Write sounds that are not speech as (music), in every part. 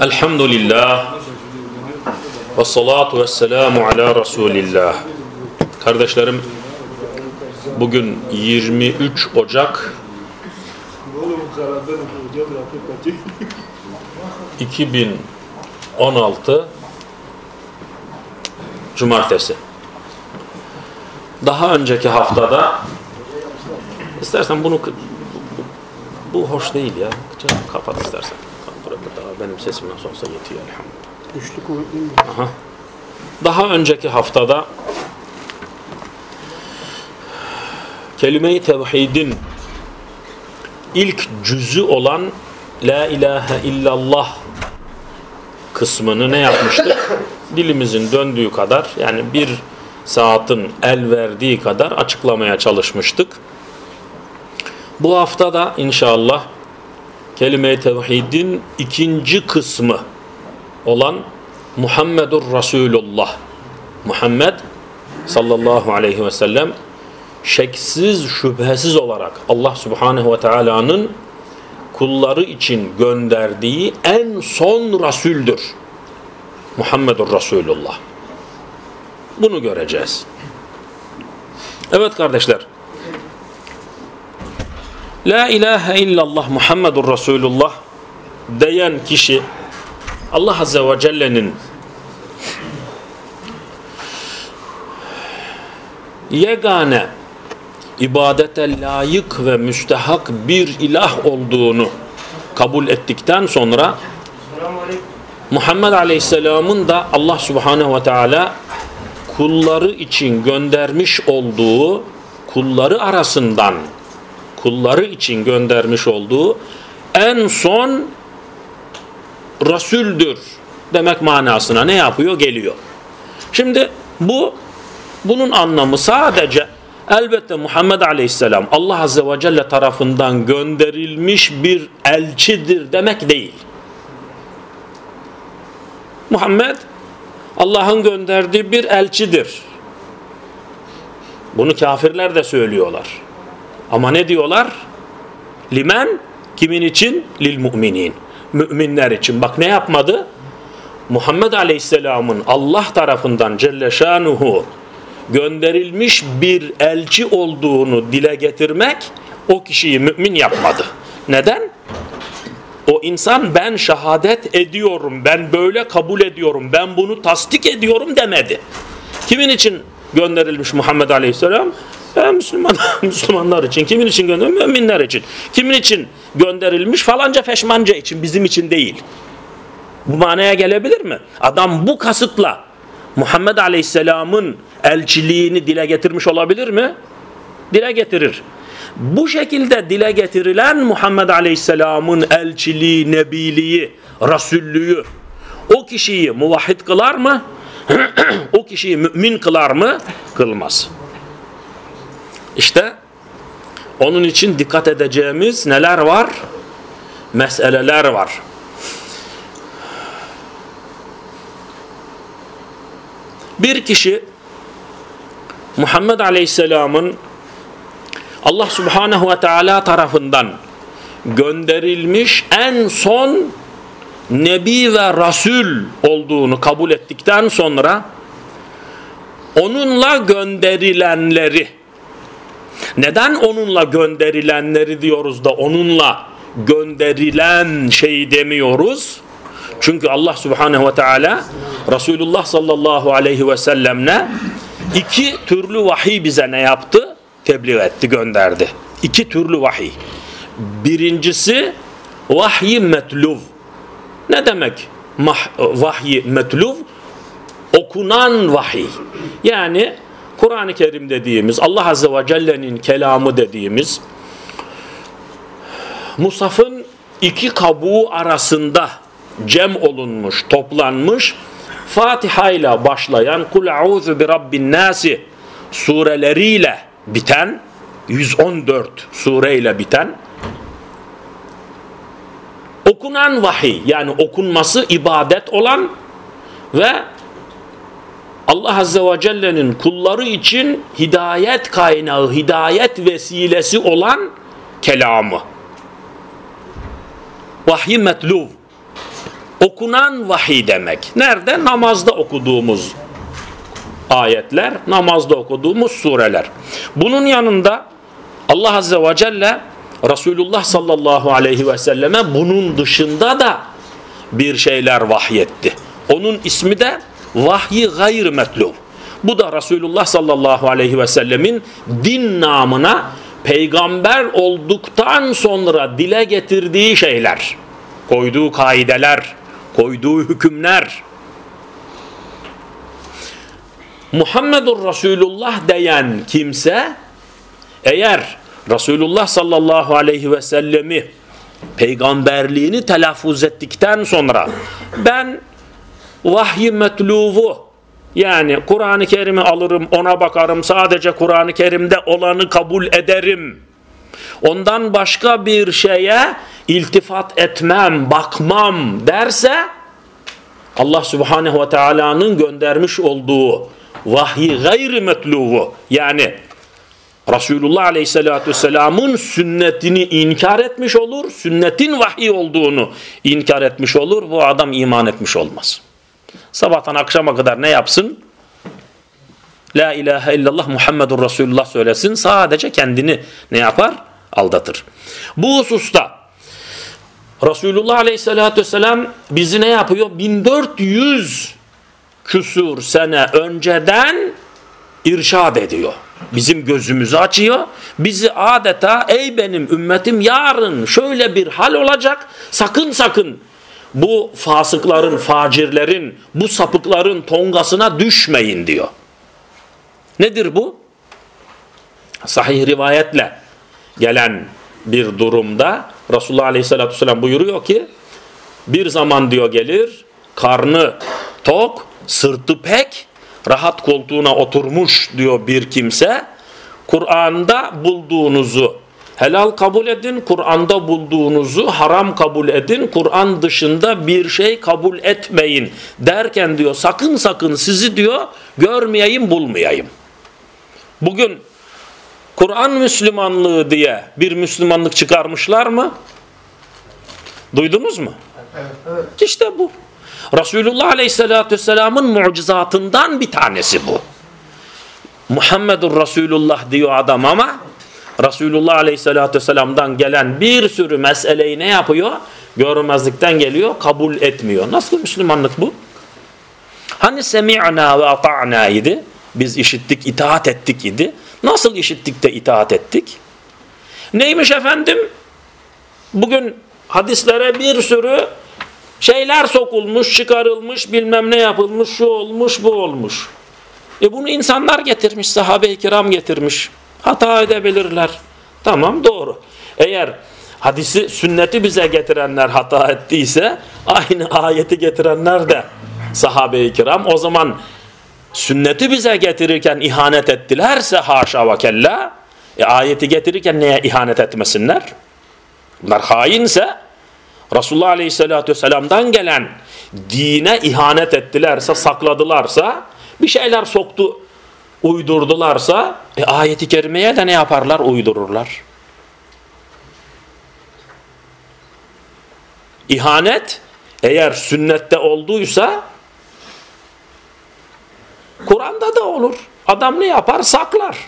Elhamdülillah ve salatu ve selamu ala Resulillah. Kardeşlerim bugün 23 Ocak 2016 Cumartesi. Daha önceki haftada istersen bunu bu hoş değil ya. Kapat istersen. Benim sesim nasıl olsa yetiyor elhamdülillah. Güçlü kuvvetli mi? Aha. Daha önceki haftada kelime-i tevhidin ilk cüzü olan La ilahe illallah kısmını ne yapmıştık? (coughs) Dilimizin döndüğü kadar yani bir saatin el verdiği kadar açıklamaya çalışmıştık. Bu hafta da inşallah kelime-i tevhidin ikinci kısmı olan Muhammedur Resulullah. Muhammed sallallahu aleyhi ve sellem şeksiz şüphesiz olarak Allah subhanehu ve teala'nın kulları için gönderdiği en son Resul'dür. Muhammedur Resulullah. Bunu göreceğiz. Evet kardeşler. La ilahe illallah Muhammedur Resulullah diyen kişi Allah Azze ve Celle'nin yegane ibadete layık ve müstehak bir ilah olduğunu kabul ettikten sonra Muhammed Aleyhisselam'ın da Allah Subhanehu ve Teala kulları için göndermiş olduğu kulları arasından kulları için göndermiş olduğu en son Resul'dür demek manasına ne yapıyor? Geliyor. Şimdi bu bunun anlamı sadece elbette Muhammed Aleyhisselam Allah Azze ve Celle tarafından gönderilmiş bir elçidir demek değil. Muhammed Allah'ın gönderdiği bir elçidir. Bunu kafirler de söylüyorlar. Ama ne diyorlar? Limen kimin için? Lil müminin. Müminler için. Bak ne yapmadı? Muhammed Aleyhisselam'ın Allah tarafından Celle Şanuhu gönderilmiş bir elçi olduğunu dile getirmek o kişiyi mümin yapmadı. Neden? O insan ben şehadet ediyorum, ben böyle kabul ediyorum, ben bunu tasdik ediyorum demedi. Kimin için gönderilmiş Muhammed Aleyhisselam? E, Müslüman, (laughs) Müslümanlar için. Kimin için gönderilmiş? Müminler için. Kimin için gönderilmiş? Falanca feşmanca için, bizim için değil. Bu manaya gelebilir mi? Adam bu kasıtla Muhammed Aleyhisselam'ın elçiliğini dile getirmiş olabilir mi? Dile getirir. Bu şekilde dile getirilen Muhammed Aleyhisselam'ın elçiliği, nebiliği, rasullüğü o kişiyi muvahhid kılar mı? (clears throat) o kişiyi mümin kılar mı? Kılmaz. İşte onun için dikkat edeceğimiz neler var? Meseleler var. Bir kişi Muhammed Aleyhisselam'ın Allah Subhanahu ve Teala tarafından gönderilmiş en son Nebi ve Rasul olduğunu kabul ettikten sonra onunla gönderilenleri neden onunla gönderilenleri diyoruz da onunla gönderilen şey demiyoruz? Çünkü Allah Subhanahu ve Teala Resulullah sallallahu aleyhi ve sellemle iki türlü vahiy bize ne yaptı? Tebliğ etti, gönderdi. İki türlü vahiy. Birincisi vahyi metluv. Ne demek vahyi metluv? Okunan vahiy. Yani Kur'an-ı Kerim dediğimiz, Allah Azze ve Celle'nin kelamı dediğimiz Musaf'ın iki kabuğu arasında cem olunmuş, toplanmış Fatiha ile başlayan Kul a'udhu bi rabbin nasi sureleriyle biten 114 sureyle biten okunan vahiy yani okunması ibadet olan ve Allah Azze ve Celle'nin kulları için hidayet kaynağı, hidayet vesilesi olan kelamı. Vahiy metluv. Okunan vahiy demek. Nerede? Namazda okuduğumuz ayetler, namazda okuduğumuz sureler. Bunun yanında Allah Azze ve Celle Resulullah sallallahu aleyhi ve selleme bunun dışında da bir şeyler vahyetti. Onun ismi de vahyi gayr metlub. Bu da Resulullah sallallahu aleyhi ve sellemin din namına peygamber olduktan sonra dile getirdiği şeyler, koyduğu kaideler, koyduğu hükümler. Muhammedur Resulullah diyen kimse eğer Resulullah sallallahu aleyhi ve sellemi peygamberliğini telaffuz ettikten sonra ben vahyi metluvu yani Kur'an-ı Kerim'i alırım ona bakarım sadece Kur'an-ı Kerim'de olanı kabul ederim. Ondan başka bir şeye iltifat etmem, bakmam derse Allah Subhanahu ve Taala'nın göndermiş olduğu vahyi gayri metluvu yani Resulullah Aleyhisselatü Vesselam'ın sünnetini inkar etmiş olur. Sünnetin vahiy olduğunu inkar etmiş olur. Bu adam iman etmiş olmaz. Sabahtan akşama kadar ne yapsın? La ilahe illallah Muhammedur Resulullah söylesin. Sadece kendini ne yapar? Aldatır. Bu hususta Resulullah Aleyhisselatü Vesselam bizi ne yapıyor? 1400 küsur sene önceden irşad ediyor. Bizim gözümüzü açıyor. Bizi adeta ey benim ümmetim yarın şöyle bir hal olacak. Sakın sakın bu fasıkların, facirlerin, bu sapıkların tongasına düşmeyin diyor. Nedir bu? Sahih rivayetle gelen bir durumda Resulullah Aleyhisselatü Vesselam buyuruyor ki bir zaman diyor gelir karnı tok, sırtı pek rahat koltuğuna oturmuş diyor bir kimse. Kur'an'da bulduğunuzu helal kabul edin, Kur'an'da bulduğunuzu haram kabul edin, Kur'an dışında bir şey kabul etmeyin derken diyor sakın sakın sizi diyor görmeyeyim bulmayayım. Bugün Kur'an Müslümanlığı diye bir Müslümanlık çıkarmışlar mı? Duydunuz mu? Evet, evet. İşte bu. Resulullah Aleyhisselatü Vesselam'ın mucizatından bir tanesi bu. Muhammedur Resulullah diyor adam ama Resulullah Aleyhisselatü Vesselam'dan gelen bir sürü meseleyi ne yapıyor? Görmezlikten geliyor, kabul etmiyor. Nasıl Müslümanlık bu? Hani semi'na ve ata'na idi? Biz işittik, itaat ettik idi. Nasıl işittik de itaat ettik? Neymiş efendim? Bugün hadislere bir sürü şeyler sokulmuş, çıkarılmış, bilmem ne yapılmış, şu olmuş, bu olmuş. E bunu insanlar getirmiş, sahabe-i kiram getirmiş. Hata edebilirler. Tamam doğru. Eğer hadisi, sünneti bize getirenler hata ettiyse aynı ayeti getirenler de sahabe-i kiram o zaman sünneti bize getirirken ihanet ettilerse haşa ve kella e, ayeti getirirken neye ihanet etmesinler? Bunlar hainse Resulullah Aleyhisselatü Vesselam'dan gelen dine ihanet ettilerse, sakladılarsa, bir şeyler soktu, uydurdularsa, e, ayeti kerimeye de ne yaparlar? Uydururlar. İhanet eğer sünnette olduysa Kur'an'da da olur. Adam ne yapar? Saklar.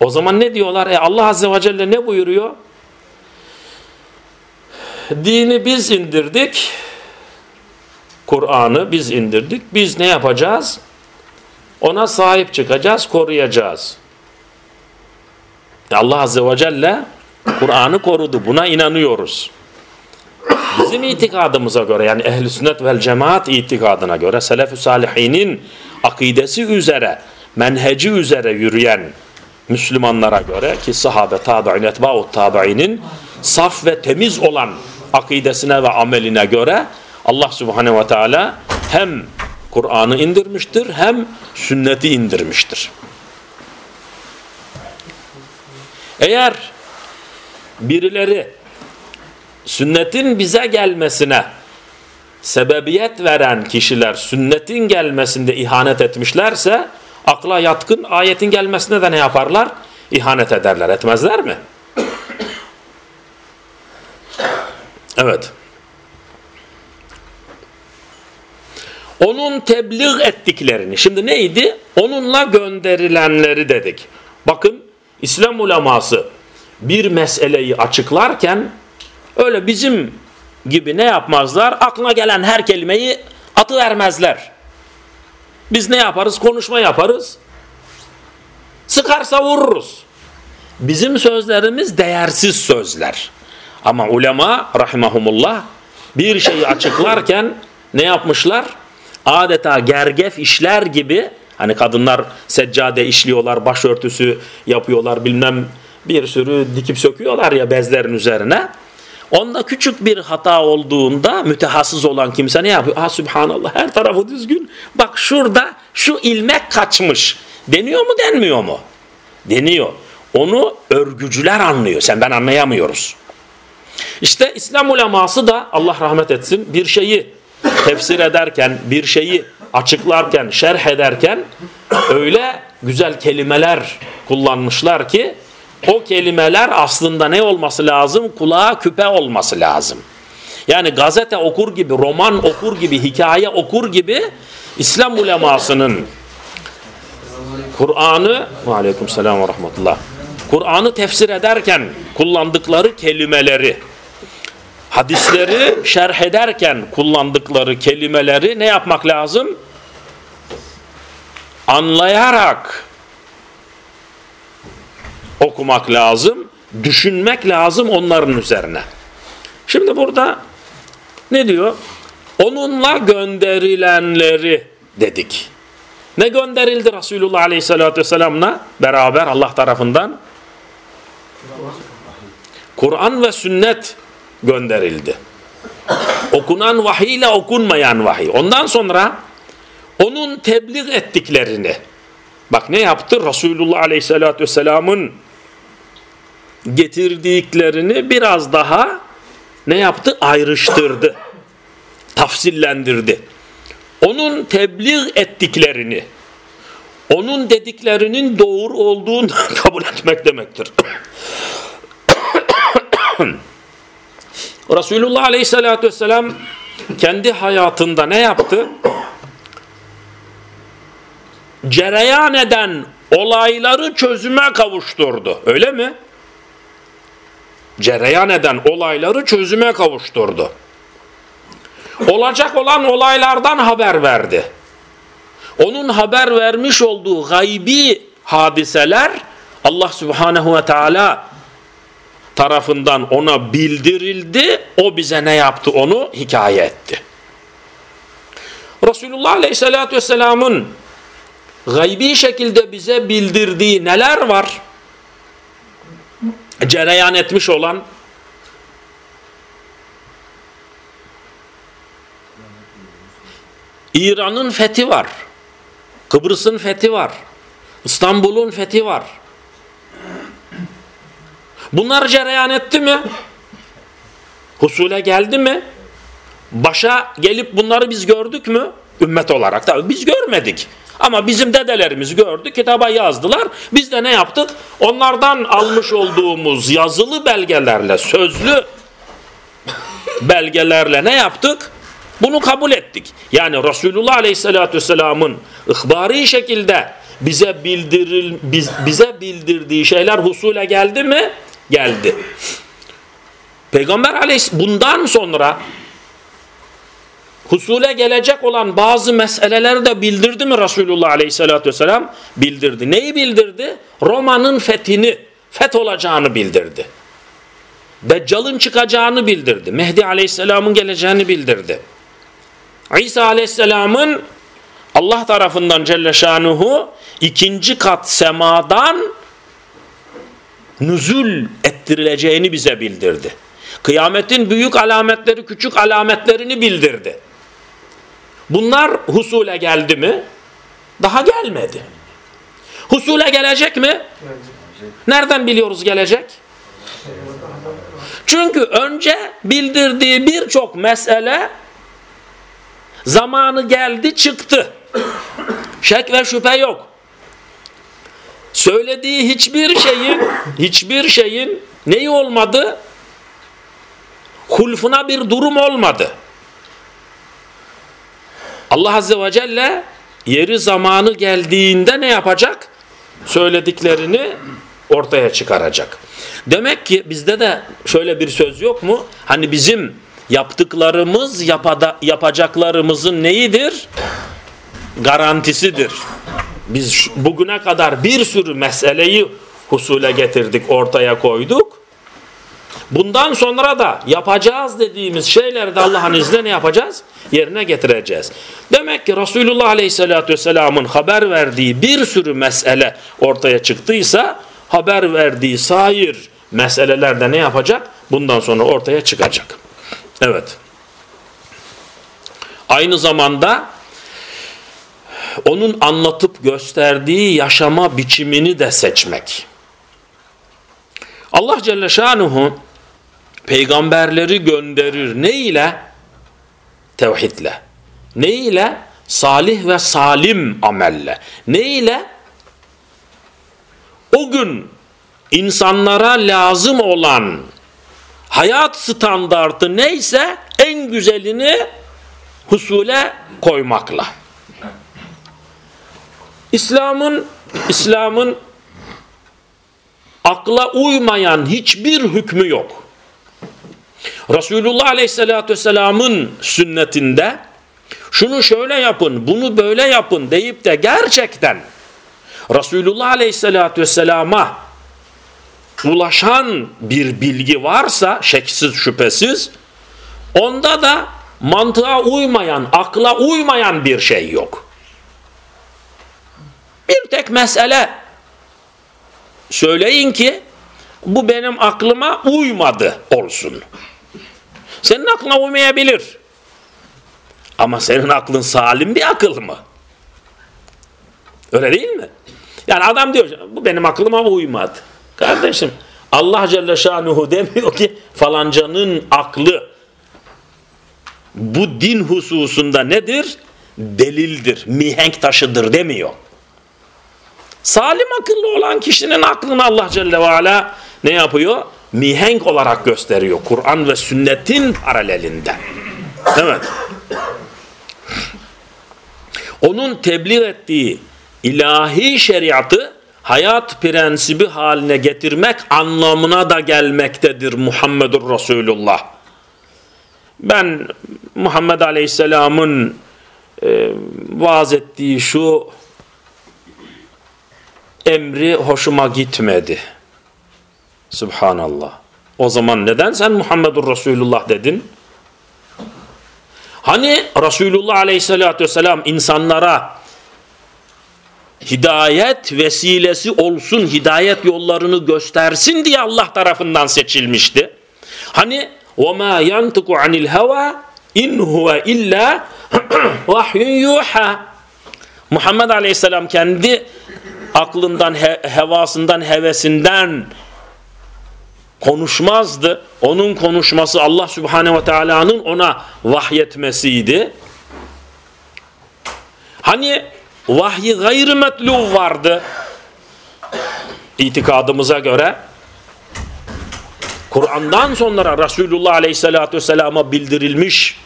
O zaman ne diyorlar? E Allah Azze ve Celle ne buyuruyor? Dini biz indirdik. Kur'an'ı biz indirdik. Biz ne yapacağız? Ona sahip çıkacağız, koruyacağız. Allah Azze ve Celle Kur'an'ı korudu. Buna inanıyoruz. Bizim itikadımıza göre yani ehl sünnet vel cemaat itikadına göre selef-ü salihinin akidesi üzere, menheci üzere yürüyen Müslümanlara göre ki sahabe tabi'in etba'u tabi'inin saf ve temiz olan akidesine ve ameline göre Allah subhanehu ve teala hem Kur'an'ı indirmiştir hem sünneti indirmiştir. Eğer birileri sünnetin bize gelmesine sebebiyet veren kişiler sünnetin gelmesinde ihanet etmişlerse akla yatkın ayetin gelmesine de ne yaparlar? İhanet ederler. Etmezler mi? Evet. Onun tebliğ ettiklerini. Şimdi neydi? Onunla gönderilenleri dedik. Bakın İslam uleması bir meseleyi açıklarken öyle bizim gibi ne yapmazlar? Aklına gelen her kelimeyi atı vermezler. Biz ne yaparız? Konuşma yaparız. Sıkarsa vururuz. Bizim sözlerimiz değersiz sözler. Ama ulema rahimahumullah bir şeyi açıklarken ne yapmışlar? Adeta gergef işler gibi hani kadınlar seccade işliyorlar, başörtüsü yapıyorlar bilmem bir sürü dikip söküyorlar ya bezlerin üzerine. Onda küçük bir hata olduğunda mütehassız olan kimse ne yapıyor? Ah subhanallah her tarafı düzgün. Bak şurada şu ilmek kaçmış. Deniyor mu denmiyor mu? Deniyor. Onu örgücüler anlıyor. Sen ben anlayamıyoruz. İşte İslam uleması da Allah rahmet etsin bir şeyi tefsir ederken, bir şeyi açıklarken, şerh ederken öyle güzel kelimeler kullanmışlar ki o kelimeler aslında ne olması lazım? Kulağa küpe olması lazım. Yani gazete okur gibi, roman okur gibi, hikaye okur gibi İslam ulemasının Kur'an'ı aleyküm selam ve rahmetullah Kur'an'ı tefsir ederken kullandıkları kelimeleri hadisleri şerh ederken kullandıkları kelimeleri ne yapmak lazım? Anlayarak okumak lazım, düşünmek lazım onların üzerine. Şimdi burada ne diyor? Onunla gönderilenleri dedik. Ne gönderildi Resulullah Aleyhisselatü Vesselam'la beraber Allah tarafından? Kur'an ve sünnet gönderildi. Okunan vahiy ile okunmayan vahiy. Ondan sonra onun tebliğ ettiklerini bak ne yaptı? Resulullah Aleyhisselatü Vesselam'ın getirdiklerini biraz daha ne yaptı? Ayrıştırdı. Tafsillendirdi. Onun tebliğ ettiklerini onun dediklerinin doğru olduğunu (laughs) kabul etmek demektir. (clears throat) Resulullah Aleyhisselatü Vesselam kendi hayatında ne yaptı? Cereyan eden olayları çözüme kavuşturdu. Öyle mi? Cereyan eden olayları çözüme kavuşturdu. Olacak olan olaylardan haber verdi. Onun haber vermiş olduğu gaybi hadiseler Allah Subhanahu ve Teala tarafından ona bildirildi. O bize ne yaptı onu hikaye etti. Resulullah Aleyhisselatü Vesselam'ın gaybi şekilde bize bildirdiği neler var? Cereyan etmiş olan İran'ın fethi var. Kıbrıs'ın fethi var. İstanbul'un fethi var. Bunlar cereyan etti mi? Husule geldi mi? Başa gelip bunları biz gördük mü? Ümmet olarak tabii biz görmedik. Ama bizim dedelerimiz gördü, kitaba yazdılar. Biz de ne yaptık? Onlardan almış olduğumuz yazılı belgelerle, sözlü belgelerle ne yaptık? Bunu kabul ettik. Yani Resulullah Aleyhisselatü Vesselam'ın ihbari şekilde bize bildiril, biz, bize bildirdiği şeyler husule geldi mi? Geldi. Peygamber Aleyhisselam bundan sonra husule gelecek olan bazı meseleleri de bildirdi mi Resulullah Aleyhisselatü Vesselam? Bildirdi. Neyi bildirdi? Roma'nın fethini, feth olacağını bildirdi. Deccal'ın çıkacağını bildirdi. Mehdi Aleyhisselam'ın geleceğini bildirdi. İsa Aleyhisselam'ın Allah tarafından Celle Şanuhu ikinci kat semadan nüzul ettirileceğini bize bildirdi. Kıyametin büyük alametleri, küçük alametlerini bildirdi. Bunlar husule geldi mi? Daha gelmedi. Husule gelecek mi? Nereden biliyoruz gelecek? Çünkü önce bildirdiği birçok mesele zamanı geldi çıktı. Şek ve şüphe yok. Söylediği hiçbir şeyin hiçbir şeyin neyi olmadı? hulfuna bir durum olmadı. Allah Azze ve Celle yeri zamanı geldiğinde ne yapacak? Söylediklerini ortaya çıkaracak. Demek ki bizde de şöyle bir söz yok mu? Hani bizim yaptıklarımız yapada, yapacaklarımızın neyidir? Garantisidir. Biz bugüne kadar bir sürü meseleyi husule getirdik, ortaya koyduk. Bundan sonra da yapacağız dediğimiz şeyleri de Allah'ın izniyle ne yapacağız? Yerine getireceğiz. Demek ki Resulullah Aleyhisselatü Vesselam'ın haber verdiği bir sürü mesele ortaya çıktıysa haber verdiği sair meselelerde ne yapacak? Bundan sonra ortaya çıkacak. Evet. Aynı zamanda onun anlatıp gösterdiği yaşama biçimini de seçmek. Allah Celle Şanuhu peygamberleri gönderir. Ne ile? Tevhidle. Ne ile? Salih ve salim amelle. Ne ile? O gün insanlara lazım olan hayat standartı neyse en güzelini husule koymakla. İslam'ın İslam'ın akla uymayan hiçbir hükmü yok. Resulullah Aleyhisselatü Vesselam'ın sünnetinde şunu şöyle yapın, bunu böyle yapın deyip de gerçekten Resulullah Aleyhisselatü Vesselam'a ulaşan bir bilgi varsa şeksiz şüphesiz onda da mantığa uymayan, akla uymayan bir şey yok. Bir tek mesele söyleyin ki bu benim aklıma uymadı olsun. Senin aklına uymayabilir. Ama senin aklın salim bir akıl mı? Öyle değil mi? Yani adam diyor bu benim aklıma uymadı. Kardeşim Allah Celle Şanuhu demiyor ki falancanın aklı bu din hususunda nedir? Delildir, mihenk taşıdır demiyor. Salim akıllı olan kişinin aklını Allah Celle ve Ala ne yapıyor? Mihenk olarak gösteriyor. Kur'an ve sünnetin paralelinde. Evet. Onun tebliğ ettiği ilahi şeriatı hayat prensibi haline getirmek anlamına da gelmektedir Muhammedur Resulullah. Ben Muhammed Aleyhisselam'ın e, vaaz ettiği şu emri hoşuma gitmedi. Subhanallah. O zaman neden sen Muhammedur Resulullah dedin? Hani Resulullah Aleyhisselatü Vesselam insanlara hidayet vesilesi olsun, hidayet yollarını göstersin diye Allah tarafından seçilmişti. Hani وَمَا يَنْتِقُ عَنِ الْهَوَى اِنْ هُوَ اِلَّا وَحْيٌ يُوحَى Muhammed Aleyhisselam kendi aklından, he, hevasından, hevesinden konuşmazdı. Onun konuşması Allah Subhanahu ve Taala'nın ona vahyetmesiydi. Hani vahyi gayrı metlu vardı. İtikadımıza göre Kur'an'dan sonra Resulullah Aleyhisselatü Vesselam'a bildirilmiş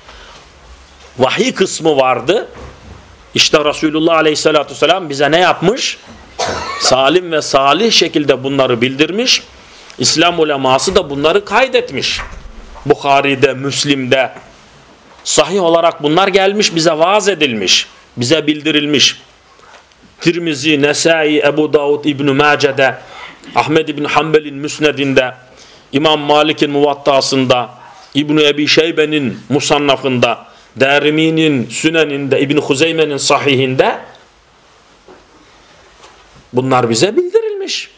vahiy kısmı vardı. İşte Resulullah Aleyhisselatü Vesselam bize ne yapmış? Salim ve salih şekilde bunları bildirmiş. İslam uleması da bunları kaydetmiş. Bukhari'de, Müslim'de sahih olarak bunlar gelmiş bize vaaz edilmiş, bize bildirilmiş. Tirmizi, Nesai, Ebu Davud, İbn-i Mace'de, Ahmed İbn Hanbel'in Müsned'inde, İmam Malik'in Muvattasında, İbn-i Ebi Şeybe'nin Musannafında, Derimi'nin Sünen'inde, İbn-i Huzeyme'nin Sahihinde bunlar bize bildirilmiş.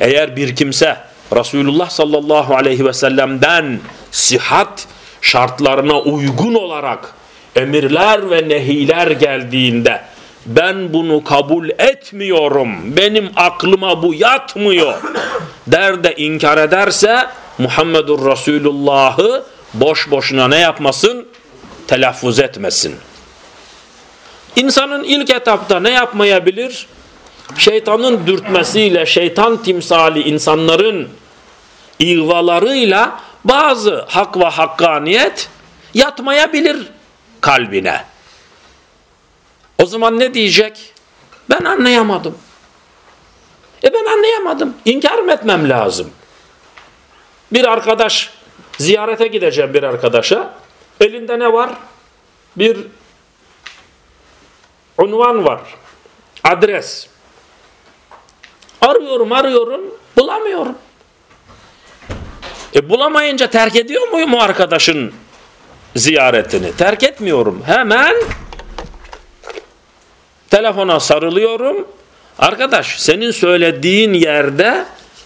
Eğer bir kimse Resulullah sallallahu aleyhi ve sellem'den sihat şartlarına uygun olarak emirler ve nehiler geldiğinde ben bunu kabul etmiyorum, benim aklıma bu yatmıyor der de inkar ederse Muhammedur Resulullah'ı boş boşuna ne yapmasın? Telaffuz etmesin. İnsanın ilk etapta ne yapmayabilir? Şeytanın dürtmesiyle şeytan timsali insanların ihvalarıyla bazı hak ve hakkaniyet yatmayabilir kalbine. O zaman ne diyecek? Ben anlayamadım. E ben anlayamadım. İnkar mı etmem lazım? Bir arkadaş ziyarete gideceğim bir arkadaşa. Elinde ne var? Bir unvan var. Adres. Arıyorum arıyorum bulamıyorum. E bulamayınca terk ediyor muyum o arkadaşın ziyaretini? Terk etmiyorum. Hemen telefona sarılıyorum. Arkadaş senin söylediğin yerde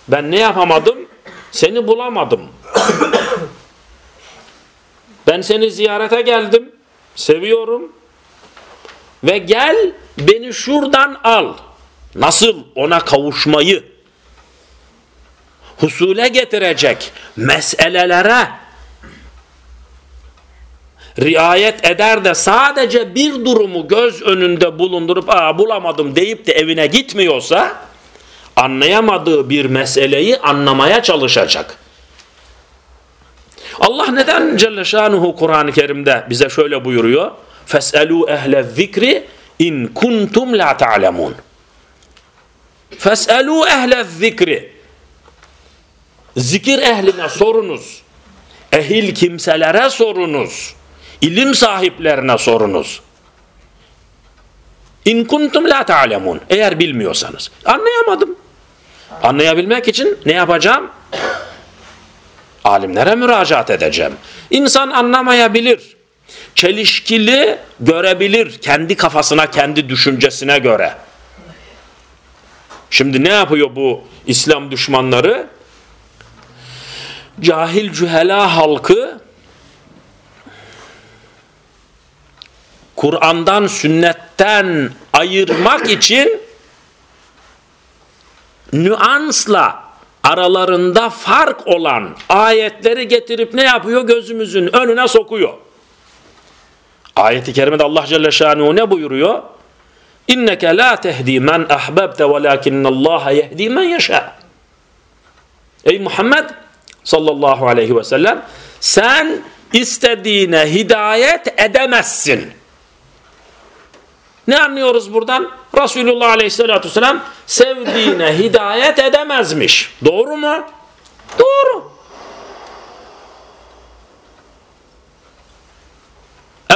ben ne yapamadım? Seni bulamadım. ben seni ziyarete geldim. Seviyorum. Ve gel beni şuradan al. Nasıl ona kavuşmayı husule getirecek meselelere riayet eder de sadece bir durumu göz önünde bulundurup Aa, bulamadım deyip de evine gitmiyorsa anlayamadığı bir meseleyi anlamaya çalışacak. Allah neden Celle Şanuhu Kur'an-ı Kerim'de bize şöyle buyuruyor? Fes'elû ehle zikri in kuntum la ta'lemun. Fes'elû ehle zikri. Zikir ehline sorunuz. Ehil kimselere sorunuz. İlim sahiplerine sorunuz. İn kuntum la ta'lemun. Eğer bilmiyorsanız. Anlayamadım. Anlayabilmek için ne yapacağım? Alimlere müracaat edeceğim. İnsan anlamayabilir. Çelişkili görebilir kendi kafasına, kendi düşüncesine göre. Şimdi ne yapıyor bu İslam düşmanları? Cahil cühela halkı Kur'an'dan, sünnetten ayırmak için nüansla aralarında fark olan ayetleri getirip ne yapıyor? Gözümüzün önüne sokuyor. Ayeti kerimede Allah Celle Şanuhu ne buyuruyor? İnneke la tehdi men ahbebte velakinnallaha yehdi men yeşâ. Ey Muhammed sallallahu aleyhi ve sellem sen istediğine hidayet edemezsin. Ne anlıyoruz buradan? Resulullah Aleyhisselatü Vesselam sevdiğine hidayet edemezmiş. Doğru mu? Doğru.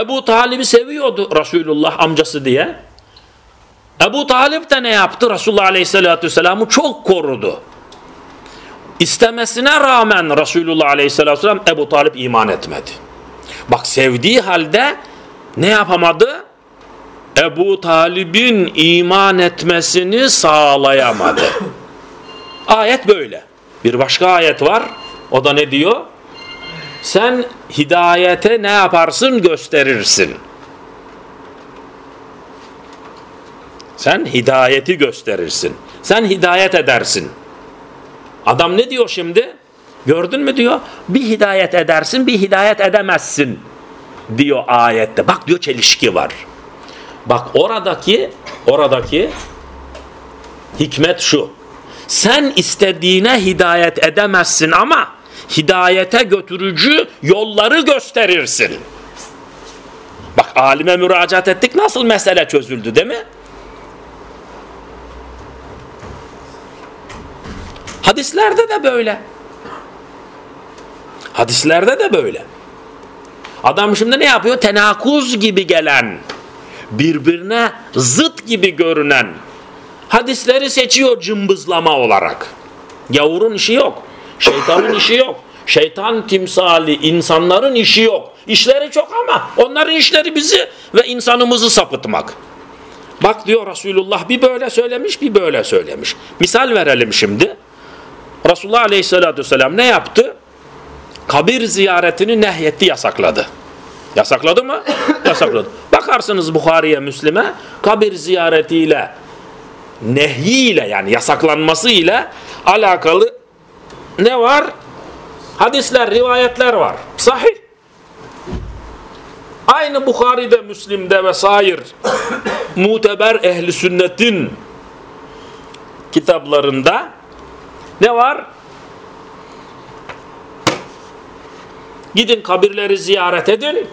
Ebu Talib'i seviyordu Resulullah amcası diye. Ebu Talip de ne yaptı? Resulullah Aleyhisselatü Vesselam'ı çok korudu. İstemesine rağmen Resulullah Aleyhisselatü Vesselam Ebu Talip iman etmedi. Bak sevdiği halde ne yapamadı? Ebu Talib'in iman etmesini sağlayamadı. (coughs) Ayet böyle. Bir başka ayet var. O da ne diyor? Sen hidayete ne yaparsın gösterirsin. Sen hidayeti gösterirsin. Sen hidayet edersin. Adam ne diyor şimdi? Gördün mü diyor? Bir hidayet edersin, bir hidayet edemezsin diyor ayette. Bak diyor çelişki var. Bak oradaki oradaki hikmet şu. Sen istediğine hidayet edemezsin ama hidayete götürücü yolları gösterirsin. Bak alime müracaat ettik nasıl mesele çözüldü değil mi? Hadislerde de böyle. Hadislerde de böyle. Adam şimdi ne yapıyor? Tenakuz gibi gelen birbirine zıt gibi görünen hadisleri seçiyor cımbızlama olarak. Gavurun işi yok. Şeytanın işi yok. Şeytan timsali insanların işi yok. İşleri çok ama onların işleri bizi ve insanımızı sapıtmak. Bak diyor Resulullah bir böyle söylemiş bir böyle söylemiş. Misal verelim şimdi. Resulullah Aleyhisselatü Vesselam ne yaptı? Kabir ziyaretini nehyetti yasakladı. Yasakladı mı? (coughs) Yasakladı. Bakarsınız Bukhari'ye, Müslim'e kabir ziyaretiyle nehyiyle yani yasaklanması ile alakalı ne var? Hadisler, rivayetler var. Sahih. Aynı Bukhari'de, Müslim'de ve sair (coughs) muteber ehli sünnetin kitaplarında ne var? Gidin kabirleri ziyaret edin.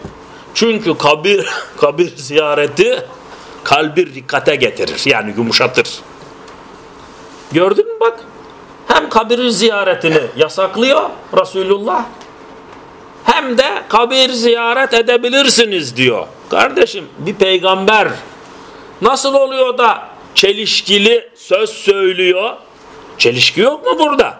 Çünkü kabir, (laughs) kabir ziyareti kalbi rikkate getirir. Yani yumuşatır. Gördün mü bak? Hem kabir ziyaretini yasaklıyor Resulullah hem de kabir ziyaret edebilirsiniz diyor. Kardeşim bir peygamber nasıl oluyor da çelişkili söz söylüyor? Çelişki yok mu burada?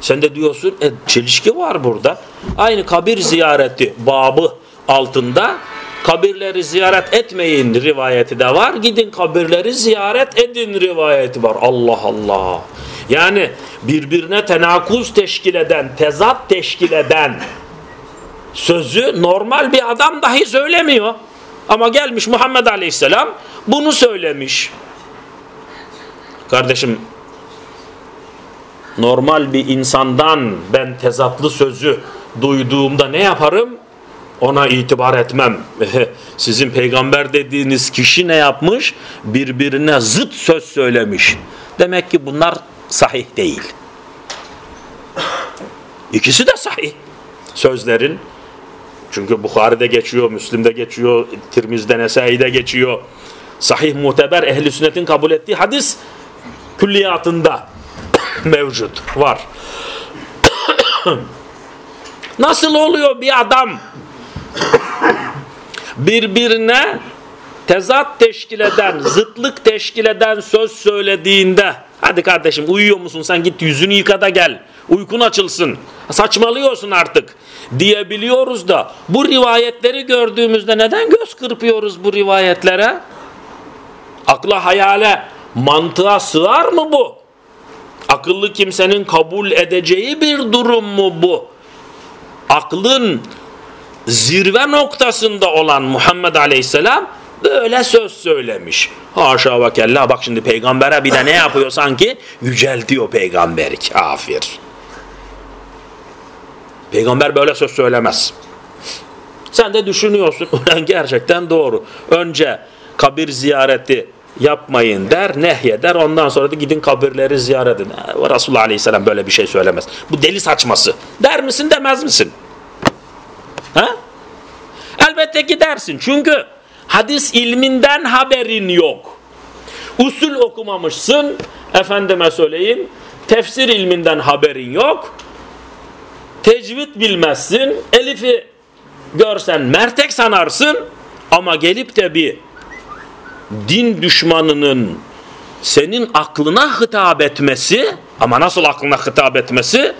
Sen de diyorsun e, çelişki var burada. Aynı kabir ziyareti babı altında kabirleri ziyaret etmeyin rivayeti de var. Gidin kabirleri ziyaret edin rivayeti var. Allah Allah. Yani birbirine tenakuz teşkil eden, tezat teşkil eden sözü normal bir adam dahi söylemiyor. Ama gelmiş Muhammed Aleyhisselam bunu söylemiş. Kardeşim normal bir insandan ben tezatlı sözü duyduğumda ne yaparım? Ona itibar etmem. (laughs) Sizin peygamber dediğiniz kişi ne yapmış? Birbirine zıt söz söylemiş. Demek ki bunlar sahih değil. İkisi de sahih. Sözlerin çünkü Bukhari'de geçiyor, Müslim'de geçiyor, Tirmiz'de, Nesai'de geçiyor. Sahih muteber ehli sünnetin kabul ettiği hadis külliyatında (coughs) mevcut, var. (coughs) Nasıl oluyor bir adam (coughs) birbirine tezat teşkil eden, zıtlık teşkil eden söz söylediğinde hadi kardeşim uyuyor musun sen git yüzünü yıka da gel uykun açılsın saçmalıyorsun artık diyebiliyoruz da bu rivayetleri gördüğümüzde neden göz kırpıyoruz bu rivayetlere? Akla hayale mantığa sığar mı bu? Akıllı kimsenin kabul edeceği bir durum mu bu? Aklın zirve noktasında olan Muhammed Aleyhisselam böyle söz söylemiş. Haşa ve kella bak şimdi peygambere bir de ne yapıyor sanki? Yüceltiyor peygamberi kafir. Peygamber böyle söz söylemez. Sen de düşünüyorsun. (laughs) Ulan gerçekten doğru. Önce kabir ziyareti yapmayın der, nehyeder. Ondan sonra da gidin kabirleri ziyaret edin. Resulullah Aleyhisselam böyle bir şey söylemez. Bu deli saçması. Der misin demez misin? Ha? Elbette ki dersin. Çünkü hadis ilminden haberin yok. Usul okumamışsın. Efendime söyleyeyim. Tefsir ilminden haberin yok tecvid bilmezsin, elifi görsen mertek sanarsın ama gelip de bir din düşmanının senin aklına hitap etmesi ama nasıl aklına hitap etmesi?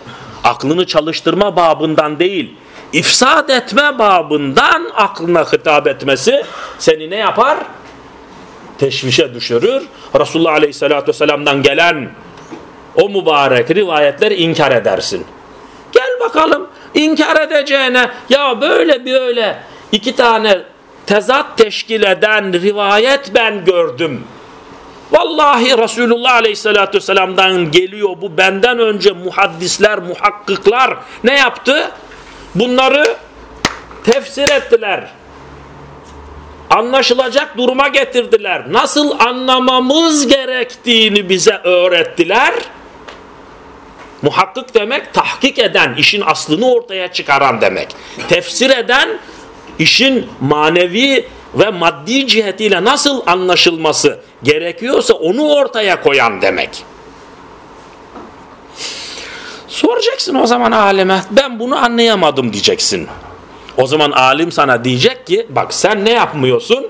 Aklını çalıştırma babından değil, ifsad etme babından aklına hitap etmesi seni ne yapar? Teşvişe düşürür. Resulullah Aleyhisselatü Vesselam'dan gelen o mübarek rivayetleri inkar edersin bakalım inkar edeceğine ya böyle böyle iki tane tezat teşkil eden rivayet ben gördüm. Vallahi Resulullah Aleyhisselatü Vesselam'dan geliyor bu benden önce muhaddisler, muhakkıklar ne yaptı? Bunları tefsir ettiler. Anlaşılacak duruma getirdiler. Nasıl anlamamız gerektiğini bize öğrettiler. Muhakkik demek tahkik eden, işin aslını ortaya çıkaran demek. Tefsir eden, işin manevi ve maddi cihetiyle nasıl anlaşılması gerekiyorsa onu ortaya koyan demek. Soracaksın o zaman aleme ben bunu anlayamadım diyeceksin. O zaman alim sana diyecek ki bak sen ne yapmıyorsun?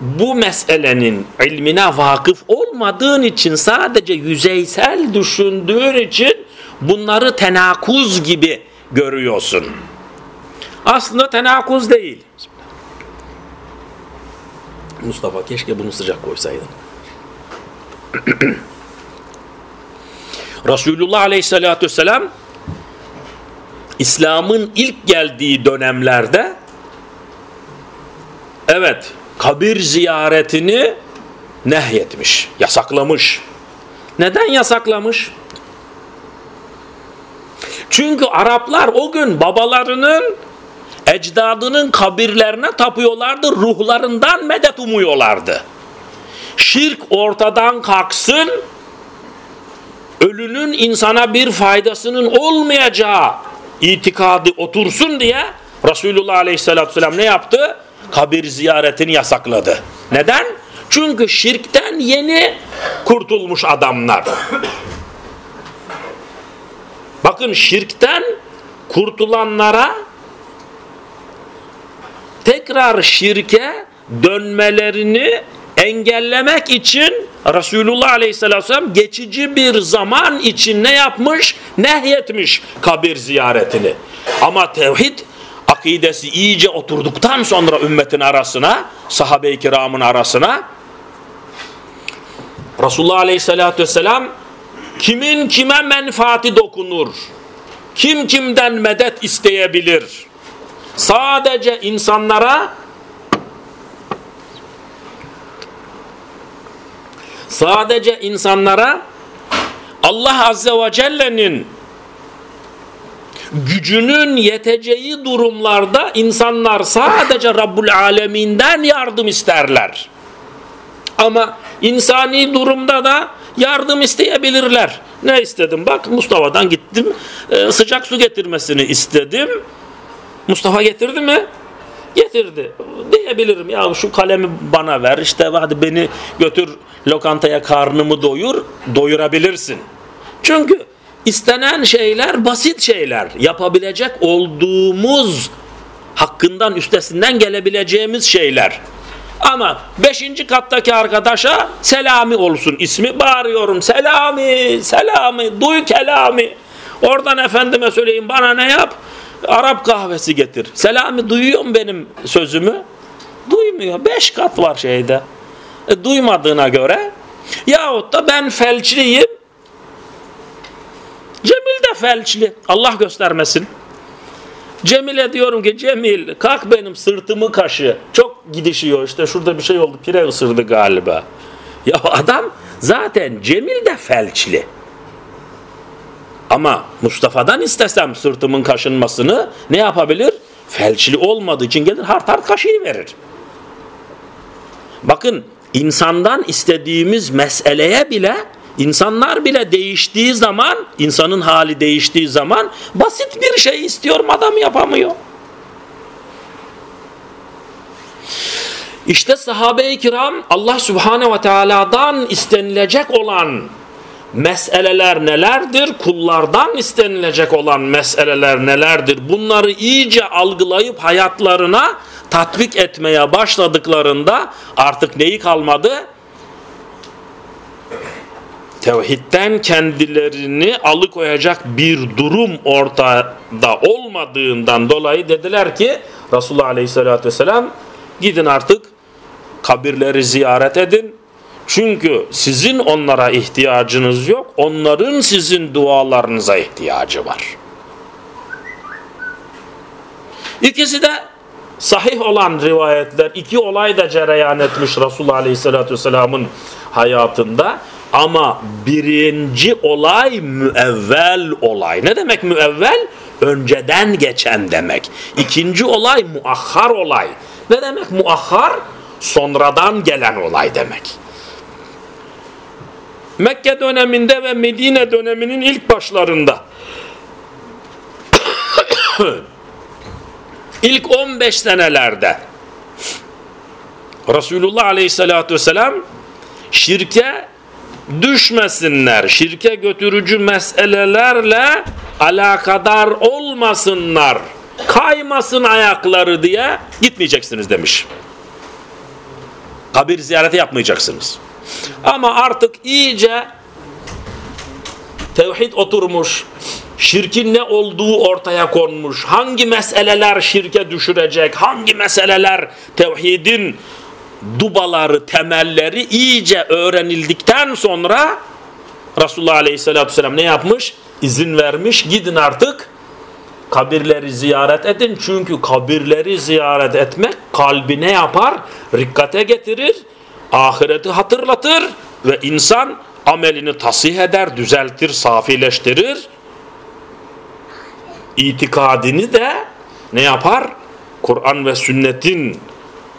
bu meselenin ilmine vakıf olmadığın için sadece yüzeysel düşündüğün için bunları tenakuz gibi görüyorsun. Aslında tenakuz değil. Mustafa keşke bunu sıcak koysaydın. (clears throat) Resulullah Aleyhisselatü Vesselam İslam'ın ilk geldiği dönemlerde evet kabir ziyaretini nehyetmiş, yasaklamış. Neden yasaklamış? Çünkü Araplar o gün babalarının ecdadının kabirlerine tapıyorlardı, ruhlarından medet umuyorlardı. Şirk ortadan kalksın, ölünün insana bir faydasının olmayacağı itikadı otursun diye Resulullah Aleyhisselatü Vesselam ne yaptı? Kabir ziyaretini yasakladı. Neden? Çünkü şirkten yeni kurtulmuş adamlar. Bakın şirkten kurtulanlara tekrar şirke dönmelerini engellemek için Resulullah Aleyhisselatü Vesselam geçici bir zaman için ne yapmış? Nehyetmiş kabir ziyaretini. Ama tevhid akidesi iyice oturduktan sonra ümmetin arasına, sahabe-i kiramın arasına Resulullah Aleyhisselatü Vesselam kimin kime menfaati dokunur? Kim kimden medet isteyebilir? Sadece insanlara sadece insanlara Allah Azze ve Celle'nin gücünün yeteceği durumlarda insanlar sadece Rabbul Aleminden yardım isterler. Ama insani durumda da yardım isteyebilirler. Ne istedim? Bak Mustafa'dan gittim e, sıcak su getirmesini istedim. Mustafa getirdi mi? Getirdi. Diyebilirim ya şu kalemi bana ver işte hadi beni götür lokantaya karnımı doyur. Doyurabilirsin. Çünkü istenen şeyler basit şeyler. Yapabilecek olduğumuz hakkından üstesinden gelebileceğimiz şeyler. Ama beşinci kattaki arkadaşa Selami olsun ismi. Bağırıyorum Selami, Selami, duy kelami. Oradan efendime söyleyeyim bana ne yap? Arap kahvesi getir. Selami duyuyor mu benim sözümü? Duymuyor. Beş kat var şeyde. E, duymadığına göre yahut da ben felçliyim. Cemil de felçli. Allah göstermesin. Cemil'e diyorum ki Cemil kalk benim sırtımı kaşı. Çok gidişiyor işte şurada bir şey oldu pire ısırdı galiba. Ya adam zaten Cemil de felçli. Ama Mustafa'dan istesem sırtımın kaşınmasını ne yapabilir? Felçli olmadığı için gelir hart hart kaşıyı verir. Bakın insandan istediğimiz meseleye bile insanlar bile değiştiği zaman insanın hali değiştiği zaman basit bir şey istiyorum adam yapamıyor. İşte sahabe-i kiram Allah subhanehu ve teala'dan istenilecek olan meseleler nelerdir? Kullardan istenilecek olan meseleler nelerdir? Bunları iyice algılayıp hayatlarına tatbik etmeye başladıklarında artık neyi kalmadı? Tevhidden kendilerini alıkoyacak bir durum ortada olmadığından dolayı dediler ki Resulullah Aleyhisselatü Vesselam gidin artık kabirleri ziyaret edin çünkü sizin onlara ihtiyacınız yok. Onların sizin dualarınıza ihtiyacı var. İkisi de sahih olan rivayetler. iki olay da cereyan etmiş Resulullah Aleyhisselatü Vesselam'ın hayatında. Ama birinci olay müevvel olay. Ne demek müevvel? Önceden geçen demek. İkinci olay muahhar olay. Ne demek muahhar? Sonradan gelen olay demek. Mekke döneminde ve Medine döneminin ilk başlarında (coughs) ilk 15 senelerde Resulullah Aleyhisselatü Vesselam şirke düşmesinler, şirke götürücü meselelerle alakadar olmasınlar, kaymasın ayakları diye gitmeyeceksiniz demiş. Kabir ziyareti yapmayacaksınız. Ama artık iyice tevhid oturmuş, şirkin ne olduğu ortaya konmuş, hangi meseleler şirke düşürecek, hangi meseleler tevhidin dubaları, temelleri iyice öğrenildikten sonra Resulullah Aleyhisselatü Vesselam ne yapmış? İzin vermiş, gidin artık kabirleri ziyaret edin. Çünkü kabirleri ziyaret etmek kalbine yapar? Rikkate getirir ahireti hatırlatır ve insan amelini tasih eder, düzeltir, safileştirir. İtikadini de ne yapar? Kur'an ve sünnetin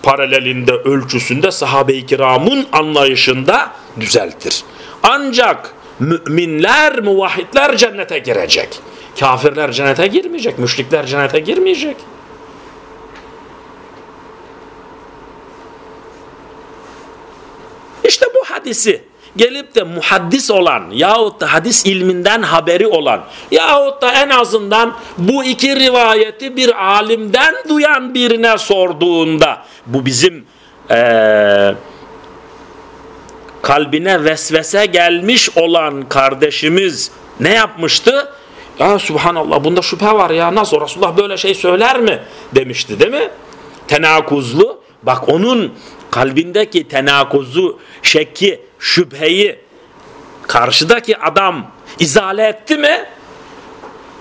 paralelinde, ölçüsünde sahabe-i kiramın anlayışında düzeltir. Ancak müminler, muvahhidler cennete girecek. Kafirler cennete girmeyecek, müşrikler cennete girmeyecek. İşte bu hadisi gelip de muhaddis olan yahut da hadis ilminden haberi olan yahut da en azından bu iki rivayeti bir alimden duyan birine sorduğunda bu bizim ee, kalbine vesvese gelmiş olan kardeşimiz ne yapmıştı? Ya subhanallah bunda şüphe var ya nasıl Resulullah böyle şey söyler mi? Demişti değil mi? Tenakuzlu. Bak onun kalbindeki tenakuzu, şekki, şüpheyi karşıdaki adam izale etti mi?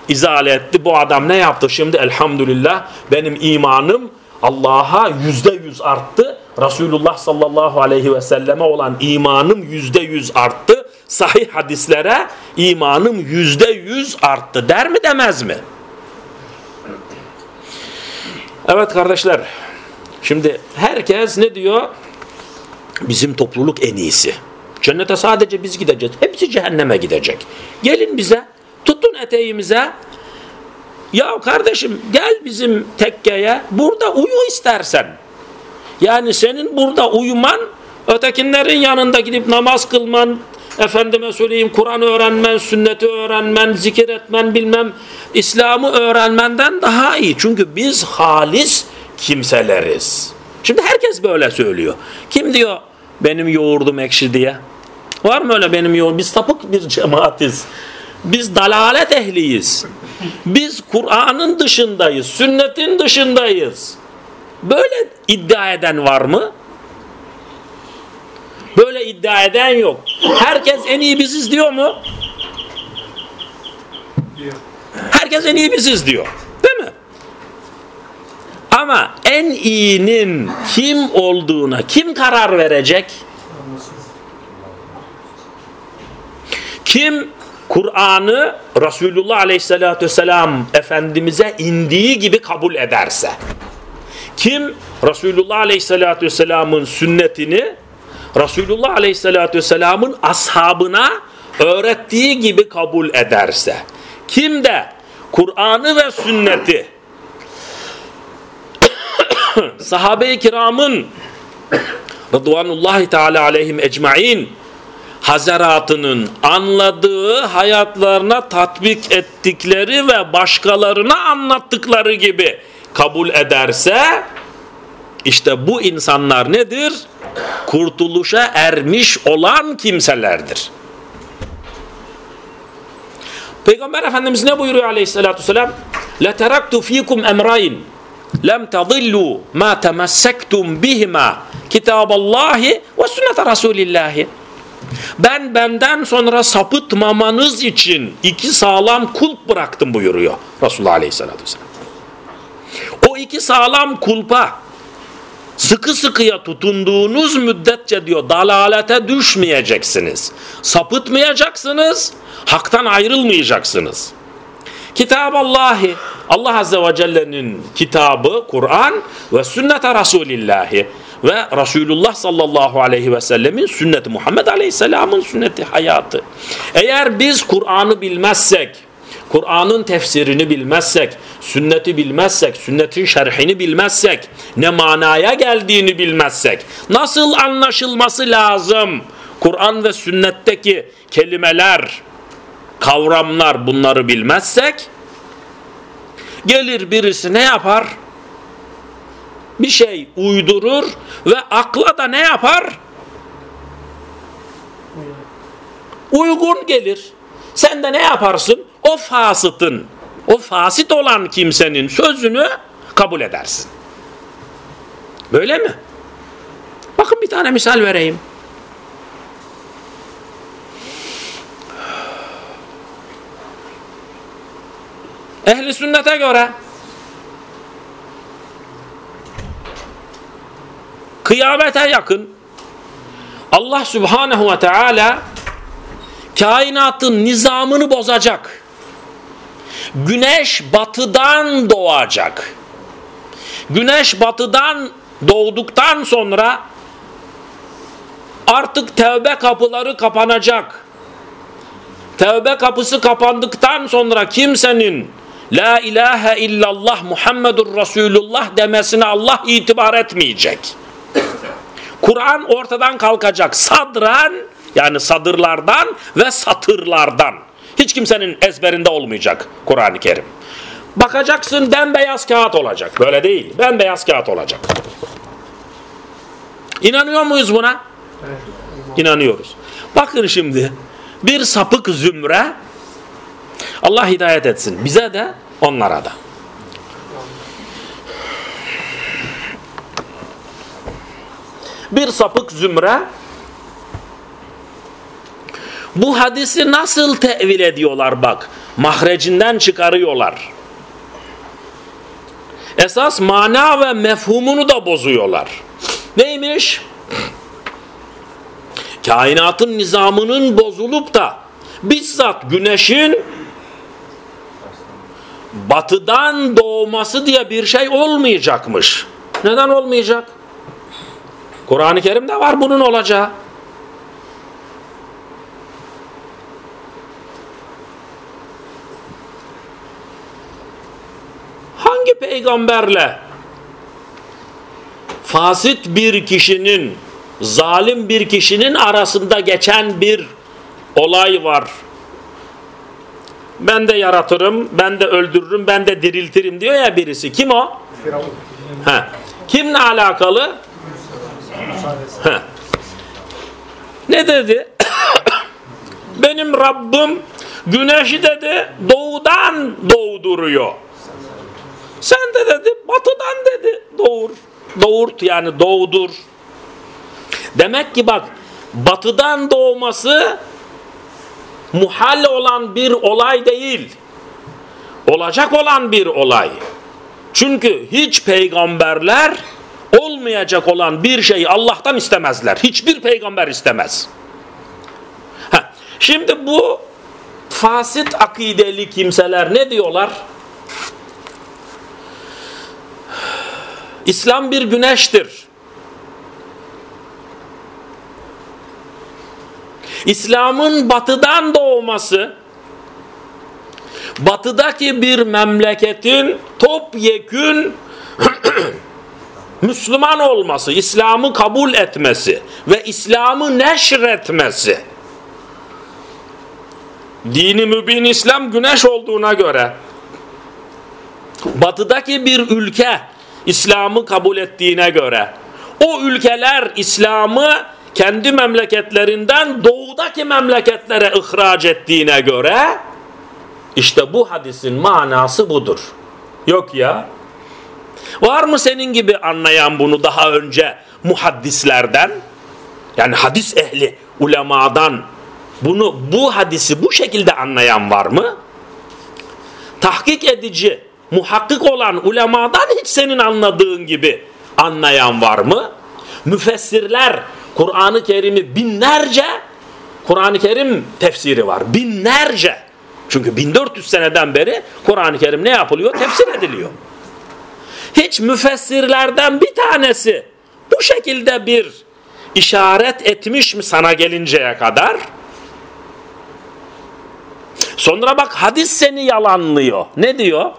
İzale etti. Bu adam ne yaptı? Şimdi elhamdülillah benim imanım Allah'a yüzde yüz arttı. Resulullah sallallahu aleyhi ve selleme olan imanım yüzde yüz arttı. Sahih hadislere imanım yüzde yüz arttı der mi demez mi? Evet kardeşler. Şimdi herkes ne diyor? Bizim topluluk en iyisi. Cennete sadece biz gideceğiz. Hepsi cehenneme gidecek. Gelin bize, tutun eteğimize. Ya kardeşim gel bizim tekkeye, burada uyu istersen. Yani senin burada uyuman, ötekinlerin yanında gidip namaz kılman, efendime söyleyeyim Kur'an öğrenmen, sünneti öğrenmen, zikir etmen bilmem, İslam'ı öğrenmenden daha iyi. Çünkü biz halis kimseleriz. Şimdi herkes böyle söylüyor. Kim diyor benim yoğurdum ekşi diye? Var mı öyle benim yoğurdum? Biz sapık bir cemaatiz. Biz dalalet ehliyiz. Biz Kur'an'ın dışındayız, sünnetin dışındayız. Böyle iddia eden var mı? Böyle iddia eden yok. Herkes en iyi biziz diyor mu? Herkes en iyi biziz diyor. Değil mi? Ama en iyinin kim olduğuna kim karar verecek? Kim Kur'an'ı Resulullah Aleyhisselatü Vesselam Efendimiz'e indiği gibi kabul ederse kim Resulullah Aleyhisselatü Vesselam'ın sünnetini Resulullah Aleyhisselatü Vesselam'ın ashabına öğrettiği gibi kabul ederse kim de Kur'an'ı ve sünneti (coughs) sahabe-i kiramın Rıdvanullahi Teala aleyhim ecmain hazaratının anladığı hayatlarına tatbik ettikleri ve başkalarına anlattıkları gibi kabul ederse işte bu insanlar nedir? Kurtuluşa ermiş olan kimselerdir. Peygamber Efendimiz ne buyuruyor aleyhissalatü vesselam? لَتَرَكْتُ ف۪يكُمْ اَمْرَيْنِ lem tadillu ma temessektum bihima kitaballahi ve sünnet rasulillahi ben benden sonra sapıtmamanız için iki sağlam kulp bıraktım buyuruyor Resulullah Aleyhisselatü Vesselam. O iki sağlam kulpa sıkı sıkıya tutunduğunuz müddetçe diyor dalalete düşmeyeceksiniz. Sapıtmayacaksınız, haktan ayrılmayacaksınız. Kitaballahi. Allah Azze ve Celle'nin kitabı Kur'an ve sünnete Resulillahi ve Resulullah sallallahu aleyhi ve sellemin sünneti Muhammed aleyhisselamın sünneti hayatı. Eğer biz Kur'an'ı bilmezsek, Kur'an'ın tefsirini bilmezsek, sünneti bilmezsek, sünnetin şerhini bilmezsek, ne manaya geldiğini bilmezsek, nasıl anlaşılması lazım? Kur'an ve sünnetteki kelimeler, kavramlar bunları bilmezsek, gelir birisi ne yapar? Bir şey uydurur ve akla da ne yapar? Uygun gelir. Sen de ne yaparsın? O fasıtın, o fasit olan kimsenin sözünü kabul edersin. Böyle mi? Bakın bir tane misal vereyim. Ehli sünnete göre kıyamete yakın Allah Subhanahu ve Teala kainatın nizamını bozacak. Güneş batıdan doğacak. Güneş batıdan doğduktan sonra artık tevbe kapıları kapanacak. tevbe kapısı kapandıktan sonra kimsenin La ilahe illallah Muhammedur Resulullah demesine Allah itibar etmeyecek. Kur'an ortadan kalkacak. Sadran yani sadırlardan ve satırlardan. Hiç kimsenin ezberinde olmayacak Kur'an-ı Kerim. Bakacaksın bembeyaz kağıt olacak. Böyle değil. Bembeyaz kağıt olacak. İnanıyor muyuz buna? İnanıyoruz. Bakın şimdi bir sapık zümre Allah hidayet etsin. Bize de onlara da. Bir sapık zümre bu hadisi nasıl tevil ediyorlar bak. Mahrecinden çıkarıyorlar. Esas mana ve mefhumunu da bozuyorlar. Neymiş? Kainatın nizamının bozulup da bizzat güneşin batıdan doğması diye bir şey olmayacakmış. Neden olmayacak? Kur'an-ı Kerim'de var bunun olacağı. Hangi peygamberle fasit bir kişinin, zalim bir kişinin arasında geçen bir olay var? Ben de yaratırım, ben de öldürürüm, ben de diriltirim diyor ya birisi. Kim o? Ha. Kimle alakalı? Ha. Ne dedi? (coughs) Benim Rabbim güneşi dedi doğudan doğduruyor. Sen de dedi batıdan dedi doğur. Doğurt yani doğdur. Demek ki bak batıdan doğması muhal olan bir olay değil. Olacak olan bir olay. Çünkü hiç peygamberler olmayacak olan bir şeyi Allah'tan istemezler. Hiçbir peygamber istemez. Şimdi bu fasit akideli kimseler ne diyorlar? İslam bir güneştir. İslam'ın batıdan doğması batıdaki bir memleketin topyekün (clears throat) Müslüman olması, İslam'ı kabul etmesi ve İslam'ı neşretmesi. Dini mübin İslam güneş olduğuna göre batıdaki bir ülke İslam'ı kabul ettiğine göre o ülkeler İslam'ı kendi memleketlerinden doğudaki memleketlere ihraç ettiğine göre işte bu hadisin manası budur. Yok ya. Var mı senin gibi anlayan bunu daha önce muhaddislerden? Yani hadis ehli ulemadan bunu bu hadisi bu şekilde anlayan var mı? Tahkik edici, muhakkik olan ulemadan hiç senin anladığın gibi anlayan var mı? Müfessirler Kur'an-ı Kerim'i binlerce Kur'an-ı Kerim tefsiri var. Binlerce. Çünkü 1400 seneden beri Kur'an-ı Kerim ne yapılıyor? Tefsir ediliyor. Hiç müfessirlerden bir tanesi bu şekilde bir işaret etmiş mi sana gelinceye kadar? Sonra bak hadis seni yalanlıyor. Ne diyor?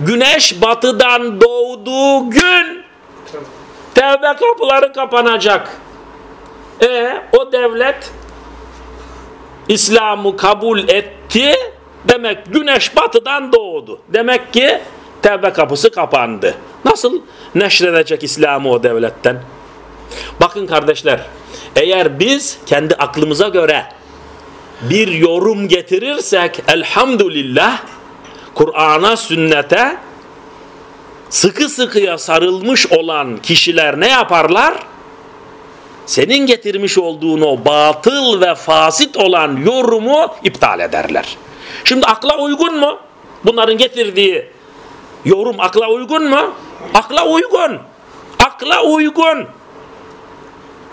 Güneş batıdan doğduğu gün tevbe kapıları kapanacak. E o devlet İslam'ı kabul etti. Demek güneş batıdan doğdu. Demek ki tevbe kapısı kapandı. Nasıl neşredecek İslam'ı o devletten? Bakın kardeşler, eğer biz kendi aklımıza göre bir yorum getirirsek elhamdülillah Kur'an'a, sünnete sıkı sıkıya sarılmış olan kişiler ne yaparlar? senin getirmiş olduğun o batıl ve fasit olan yorumu iptal ederler. Şimdi akla uygun mu? Bunların getirdiği yorum akla uygun mu? Akla uygun. Akla uygun.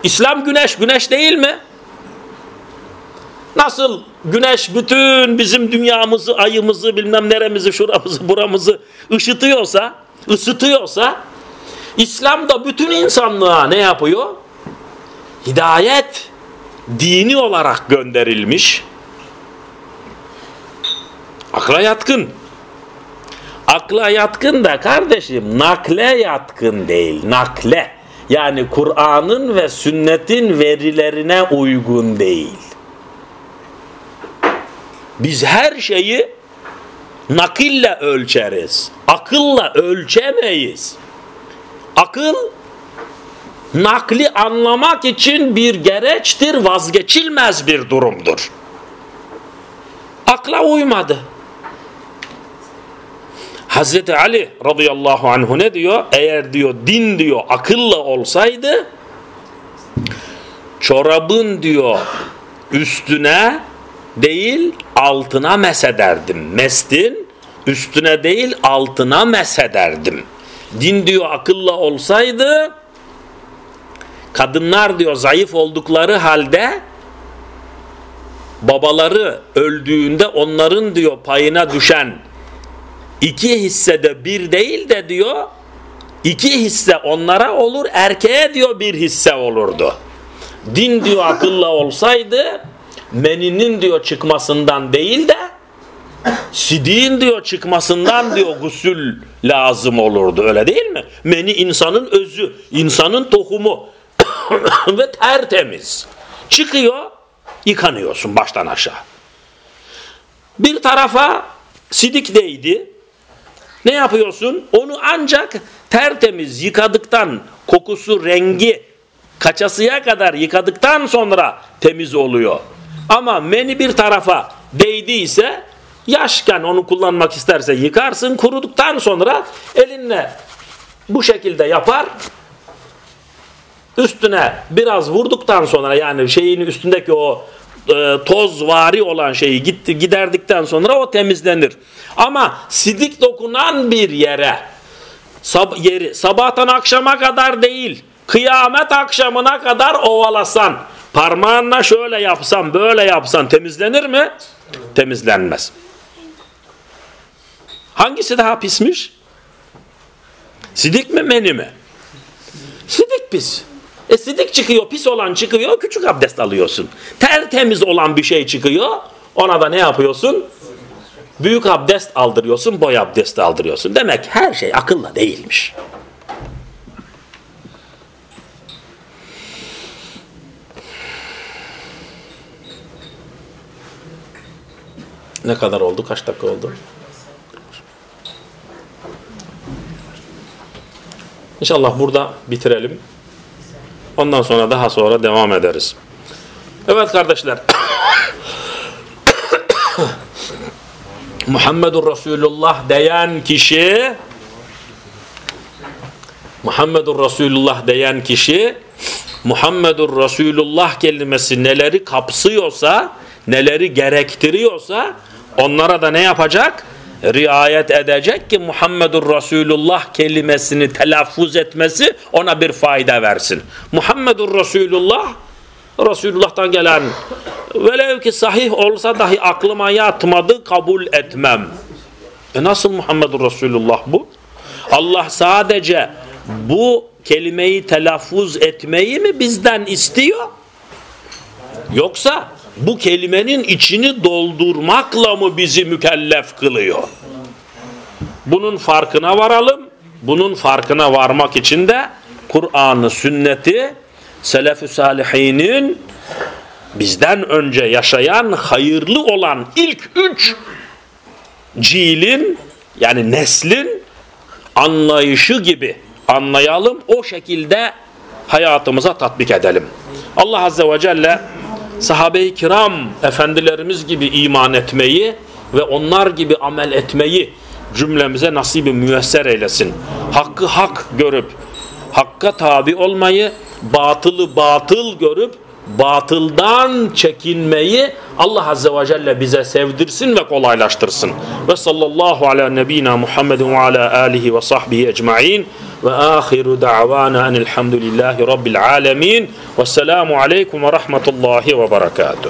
İslam güneş, güneş değil mi? Nasıl güneş bütün bizim dünyamızı, ayımızı, bilmem neremizi, şuramızı, buramızı ışıtıyorsa, ısıtıyorsa, İslam da bütün insanlığa ne yapıyor? hidayet dini olarak gönderilmiş Akla yatkın. Akla yatkın da kardeşim nakle yatkın değil. Nakle. Yani Kur'an'ın ve sünnetin verilerine uygun değil. Biz her şeyi nakille ölçeriz. Akılla ölçemeyiz. Akıl nakli anlamak için bir gereçtir, vazgeçilmez bir durumdur. Akla uymadı. Hazreti Ali radıyallahu anhu ne diyor? Eğer diyor din diyor akılla olsaydı çorabın diyor üstüne değil altına mesederdim. Mestin üstüne değil altına mesederdim. Din diyor akılla olsaydı kadınlar diyor zayıf oldukları halde babaları öldüğünde onların diyor payına düşen iki hissede bir değil de diyor iki hisse onlara olur erkeğe diyor bir hisse olurdu. Din diyor akılla olsaydı meninin diyor çıkmasından değil de sidiğin diyor çıkmasından diyor gusül lazım olurdu öyle değil mi? Meni insanın özü, insanın tohumu (coughs) ve tertemiz. Çıkıyor yıkanıyorsun baştan aşağı. Bir tarafa sidik değdi. Ne yapıyorsun? Onu ancak tertemiz yıkadıktan kokusu, rengi kaçasıya kadar yıkadıktan sonra temiz oluyor. Ama meni bir tarafa değdiyse yaşken onu kullanmak isterse yıkarsın. Kuruduktan sonra elinle bu şekilde yapar. Üstüne biraz vurduktan sonra yani şeyin üstündeki o e, toz vari olan şeyi gitti giderdikten sonra o temizlenir. Ama sidik dokunan bir yere sab yeri sabahtan akşama kadar değil kıyamet akşamına kadar ovalasan parmağınla şöyle yapsan böyle yapsan temizlenir mi? Temizlenmez. Hangisi daha pismiş? Sidik mi meni mi? Sidik pis. E sidik çıkıyor, pis olan çıkıyor, küçük abdest alıyorsun. Tertemiz olan bir şey çıkıyor, ona da ne yapıyorsun? Büyük abdest aldırıyorsun, boy abdest aldırıyorsun. Demek her şey akılla değilmiş. Ne kadar oldu? Kaç dakika oldu? İnşallah burada bitirelim. Ondan sonra daha sonra devam ederiz. Evet kardeşler. (coughs) Muhammedur Resulullah diyen kişi Muhammedur Resulullah diyen kişi Muhammedur Resulullah kelimesi neleri kapsıyorsa neleri gerektiriyorsa onlara da ne yapacak? riayet edecek ki Muhammedur Resulullah kelimesini telaffuz etmesi ona bir fayda versin. Muhammedur Resulullah Resulullah'tan gelen velev ki sahih olsa dahi aklıma yatmadı kabul etmem. E nasıl Muhammedur Resulullah bu? Allah sadece bu kelimeyi telaffuz etmeyi mi bizden istiyor? Yoksa bu kelimenin içini doldurmakla mı bizi mükellef kılıyor? Bunun farkına varalım. Bunun farkına varmak için de Kur'an'ı, sünneti, selef-ü salihinin bizden önce yaşayan, hayırlı olan ilk üç cilin yani neslin anlayışı gibi anlayalım. O şekilde hayatımıza tatbik edelim. Allah Azze ve Celle sahabe-i kiram efendilerimiz gibi iman etmeyi ve onlar gibi amel etmeyi cümlemize nasibi müyesser eylesin. Hakkı hak görüp hakka tabi olmayı, batılı batıl görüp batıldan çekinmeyi Allah Azze ve Celle bize sevdirsin ve kolaylaştırsın. Ve sallallahu ala nebina Muhammedin ve ala alihi ve sahbihi ecma'in ve ahiru da'vana enilhamdülillahi rabbil alemin ve selamu aleyküm ve rahmetullahi ve berekatuhu.